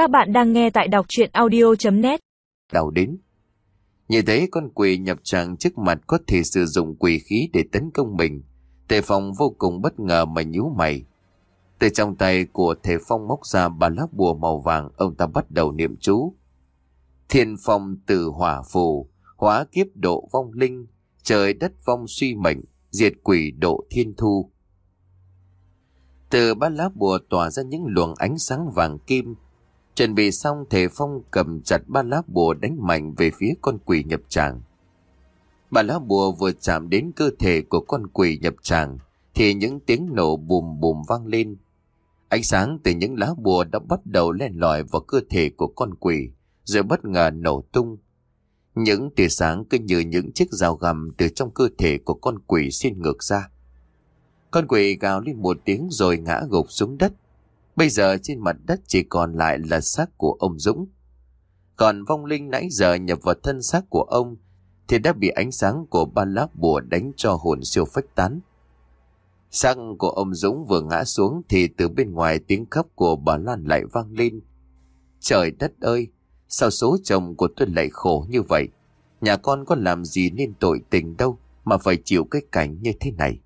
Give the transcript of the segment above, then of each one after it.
Các bạn đang nghe tại đọc chuyện audio.net đào đến. Nhìn thấy con quỷ nhập tràng trước mặt có thể sử dụng quỷ khí để tấn công mình. Tề Phong vô cùng bất ngờ mà nhíu mày. Từ trong tay của tề Phong móc ra ba lá bùa màu vàng, ông ta bắt đầu niệm chú. Thiên phong tử hỏa phù, hóa kiếp độ vong linh, trời đất vong suy mệnh, diệt quỷ độ thiên thu. Từ ba lá bùa tỏa ra những luồng ánh sáng vàng kim. Chuẩn bị xong, Thể Phong cầm chặt ba lá bùa đánh mạnh về phía con quỷ nhập tràng. Ba lá bùa vừa chạm đến cơ thể của con quỷ nhập tràng, thì những tiếng nổ bùm bùm vang lên. Ánh sáng từ những lá bùa đã bắt đầu len lỏi vào cơ thể của con quỷ, rồi bất ngờ nổ tung. Những tia sáng cứ như những chiếc dao găm từ trong cơ thể của con quỷ xin ngược ra. Con quỷ gào lên một tiếng rồi ngã gục xuống đất. Bây giờ trên mặt đất chỉ còn lại là xác của ông Dũng. Còn vong linh nãy giờ nhập vào thân xác của ông thì đã bị ánh sáng của ba lá bùa đánh cho hồn siêu phách tán. Xác của ông Dũng vừa ngã xuống thì từ bên ngoài tiếng khóc của bà Lan lại vang lên. Trời đất ơi, sao số chồng của tôi lại khổ như vậy? Nhà con có làm gì nên tội tình đâu mà phải chịu cái cảnh như thế này.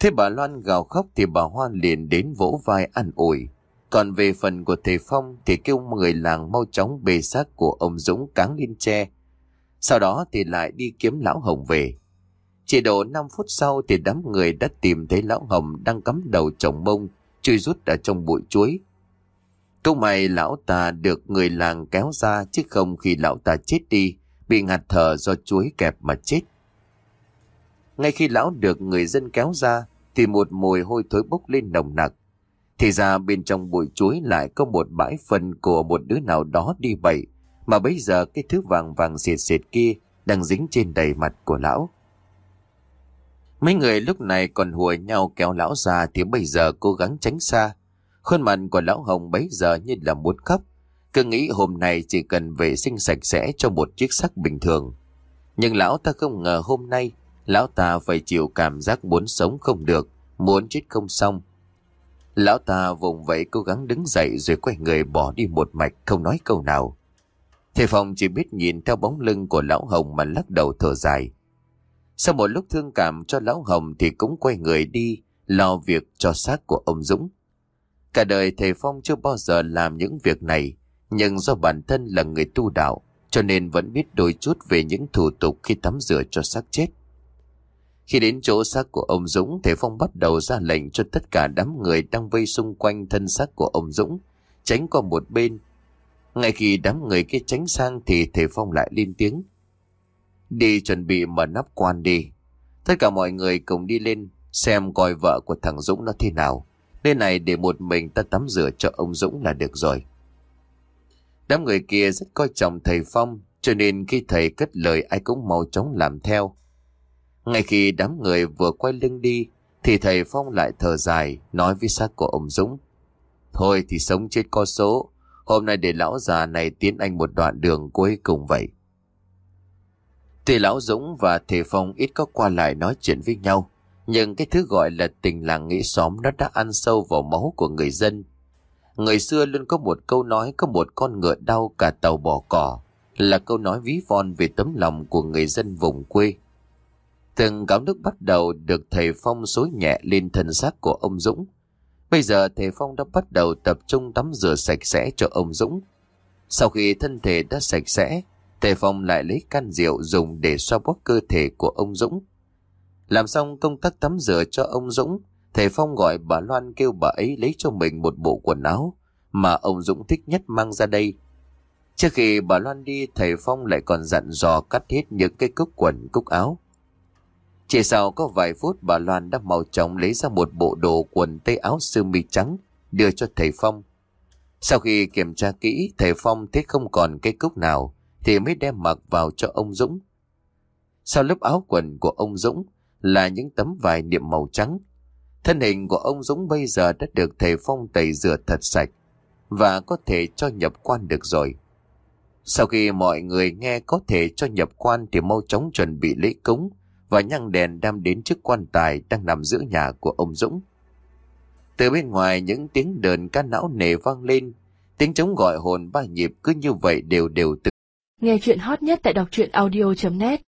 Thế bà Loan gào khóc thì bà Hoan liền đến vỗ vai an ủi. Còn về phần của thầy Phong thì kêu người làng mau chóng bề xác của ông Dũng cáng lên tre. Sau đó thì lại đi kiếm lão Hồng về. Chỉ độ 5 phút sau thì đám người đã tìm thấy lão Hồng đang cắm đầu trồng bông, chui rút ở trong bụi chuối. Câu mày lão ta được người làng kéo ra chứ không khi lão ta chết đi, bị ngạt thở do chuối kẹp mà chết. Ngay khi lão được người dân kéo ra, thì một mùi hôi thối bốc lên nồng nặc. Thì ra bên trong bụi chuối lại có một bãi phân của một đứa nào đó đi bậy, mà bây giờ cái thứ vàng vàng xịt xịt kia đang dính trên đầy mặt của lão. Mấy người lúc này còn hùa nhau kéo lão ra thì bây giờ cố gắng tránh xa. Khuôn mặt của lão Hồng bấy giờ như là muốn khóc. Cứ nghĩ hôm nay chỉ cần vệ sinh sạch sẽ cho một chiếc sắc bình thường. Nhưng lão ta không ngờ hôm nay lão ta phải chịu cảm giác muốn sống không được, muốn chết không xong. Lão ta vùng vẫy cố gắng đứng dậy rồi quay người bỏ đi một mạch không nói câu nào. Thầy Phong chỉ biết nhìn theo bóng lưng của lão Hồng mà lắc đầu thở dài. Sau một lúc thương cảm cho lão Hồng thì cũng quay người đi lo việc cho xác của ông Dũng. Cả đời thầy Phong chưa bao giờ làm những việc này, nhưng do bản thân là người tu đạo, cho nên vẫn biết đôi chút về những thủ tục khi tắm rửa cho xác chết. Khi đến chỗ xác của ông Dũng, thầy Phong bắt đầu ra lệnh cho tất cả đám người đang vây xung quanh thân xác của ông Dũng, tránh qua một bên. Ngay khi đám người kia tránh sang thì thầy Phong lại lên tiếng. Đi chuẩn bị mở nắp quan đi. Tất cả mọi người cùng đi lên xem coi vợ của thằng Dũng nó thế nào. Nơi này để một mình ta tắm rửa cho ông Dũng là được rồi. Đám người kia rất coi trọng thầy Phong, cho nên khi thầy cất lời ai cũng mau chóng làm theo. Ngay khi đám người vừa quay lưng đi, thì thầy Phong lại thở dài, nói với xác của ông Dũng. Thôi thì sống chết có số, hôm nay để lão già này tiến anh một đoạn đường cuối cùng vậy. Thầy lão Dũng và thầy Phong ít có qua lại nói chuyện với nhau, nhưng cái thứ gọi là tình làng nghĩ xóm nó đã ăn sâu vào máu của người dân. Người xưa luôn có một câu nói có một con ngựa đau cả tàu bỏ cỏ, là câu nói ví von về tấm lòng của người dân vùng quê. Từng gáo nước bắt đầu được thầy Phong xối nhẹ lên thân xác của ông Dũng. Bây giờ thầy Phong đã bắt đầu tập trung tắm rửa sạch sẽ cho ông Dũng. Sau khi thân thể đã sạch sẽ, thầy Phong lại lấy can rượu dùng để xoa bóp cơ thể của ông Dũng. Làm xong công tác tắm rửa cho ông Dũng, thầy Phong gọi bà Loan kêu bà ấy lấy cho mình một bộ quần áo mà ông Dũng thích nhất mang ra đây. Trước khi bà Loan đi, thầy Phong lại còn dặn dò cắt hết những cái cúc quần, cúc áo. Chỉ sau có vài phút bà Loan đã mau chóng lấy ra một bộ đồ quần tây áo sơ mi trắng đưa cho thầy Phong. Sau khi kiểm tra kỹ, thầy Phong thấy không còn cái cúc nào thì mới đem mặc vào cho ông Dũng. Sau lớp áo quần của ông Dũng là những tấm vải niệm màu trắng. Thân hình của ông Dũng bây giờ đã được thầy Phong tẩy rửa thật sạch và có thể cho nhập quan được rồi. Sau khi mọi người nghe có thể cho nhập quan thì mau chóng chuẩn bị lễ cúng và nhang đèn đem đến trước quan tài đang nằm giữa nhà của ông Dũng. Từ bên ngoài, những tiếng đờn ca não nề vang lên Tiếng trống gọi hồn ba nhịp cứ như vậy đều đều tự Nghe chuyện hot nhất tại đọc truyện audio.net